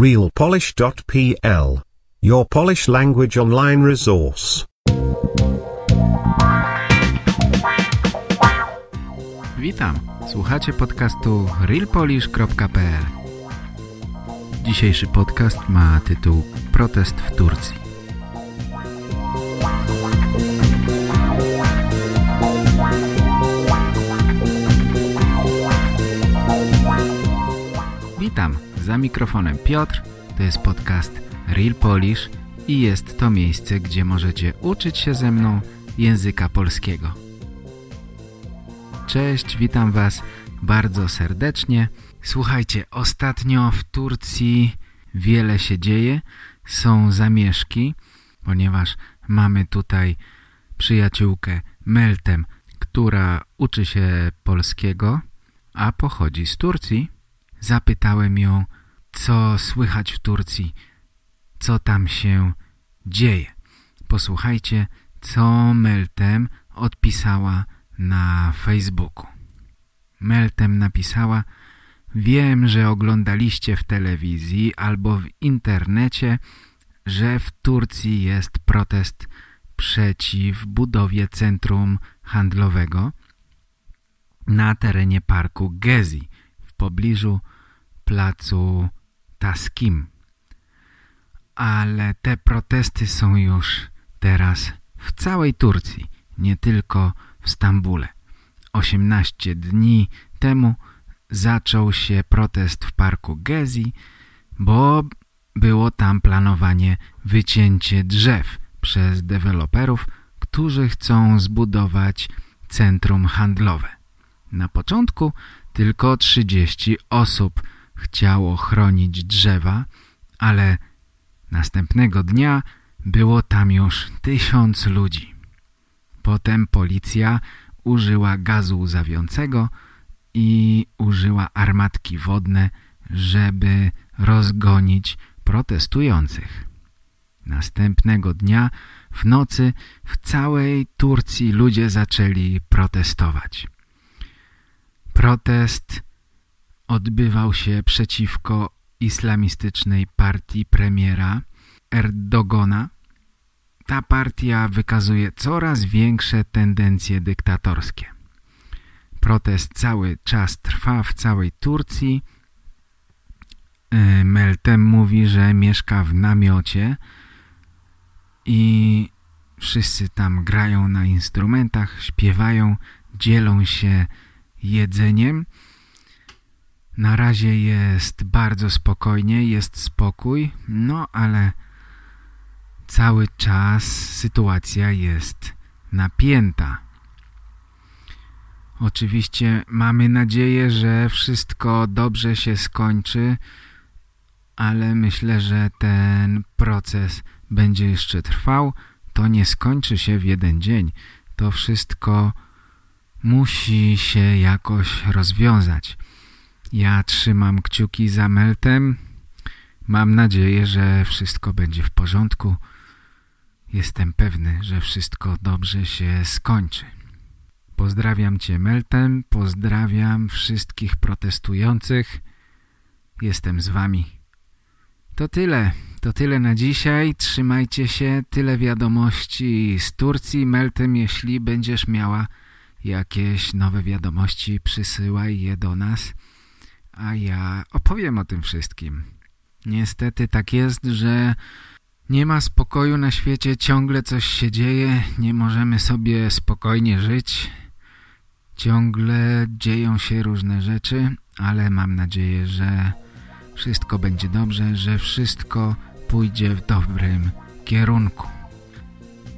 realpolish.pl. Your Polish language online resource. Witam. Słuchacie podcastu realpolish.pl. Dzisiejszy podcast ma tytuł Protest w Turcji. Witam. Za mikrofonem Piotr. To jest podcast Real Polish i jest to miejsce, gdzie możecie uczyć się ze mną języka polskiego. Cześć, witam Was bardzo serdecznie. Słuchajcie, ostatnio w Turcji wiele się dzieje. Są zamieszki, ponieważ mamy tutaj przyjaciółkę Meltem, która uczy się polskiego, a pochodzi z Turcji. Zapytałem ją, co słychać w Turcji, co tam się dzieje. Posłuchajcie, co Meltem odpisała na Facebooku. Meltem napisała Wiem, że oglądaliście w telewizji albo w internecie, że w Turcji jest protest przeciw budowie centrum handlowego na terenie parku Gezi w pobliżu placu Taskim. Ale te protesty są już teraz w całej Turcji, nie tylko w Stambule. 18 dni temu zaczął się protest w parku Gezi, bo było tam planowanie wycięcie drzew przez deweloperów, którzy chcą zbudować centrum handlowe. Na początku tylko 30 osób chciało chronić drzewa, ale następnego dnia było tam już tysiąc ludzi. Potem policja użyła gazu łzawiącego i użyła armatki wodne, żeby rozgonić protestujących. Następnego dnia w nocy w całej Turcji ludzie zaczęli protestować. Protest odbywał się przeciwko islamistycznej partii premiera Erdogana. Ta partia wykazuje coraz większe tendencje dyktatorskie. Protest cały czas trwa w całej Turcji. Meltem mówi, że mieszka w namiocie i wszyscy tam grają na instrumentach, śpiewają, dzielą się jedzeniem. Na razie jest bardzo spokojnie, jest spokój, no ale cały czas sytuacja jest napięta. Oczywiście mamy nadzieję, że wszystko dobrze się skończy, ale myślę, że ten proces będzie jeszcze trwał. To nie skończy się w jeden dzień. To wszystko musi się jakoś rozwiązać. Ja trzymam kciuki za Meltem. Mam nadzieję, że wszystko będzie w porządku. Jestem pewny, że wszystko dobrze się skończy. Pozdrawiam Cię Meltem, pozdrawiam wszystkich protestujących. Jestem z Wami. To tyle, to tyle na dzisiaj. Trzymajcie się, tyle wiadomości z Turcji. Meltem, jeśli będziesz miała jakieś nowe wiadomości, przysyłaj je do nas, a ja opowiem o tym wszystkim. Niestety tak jest, że nie ma spokoju na świecie, ciągle coś się dzieje, nie możemy sobie spokojnie żyć. Ciągle dzieją się różne rzeczy, ale mam nadzieję, że wszystko będzie dobrze, że wszystko pójdzie w dobrym kierunku.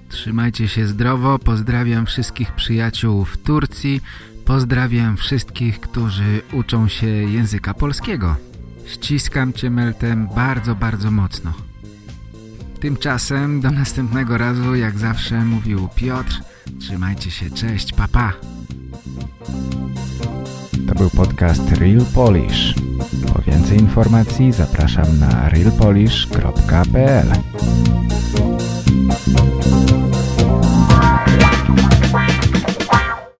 Trzymajcie się zdrowo, pozdrawiam wszystkich przyjaciół w Turcji, pozdrawiam wszystkich, którzy uczą się języka polskiego. Ściskam Cię Meltem bardzo, bardzo mocno. Tymczasem do następnego razu, jak zawsze mówił Piotr, trzymajcie się, cześć, papa. Pa. To był podcast Real Polish. Po więcej informacji zapraszam na realpolish.pl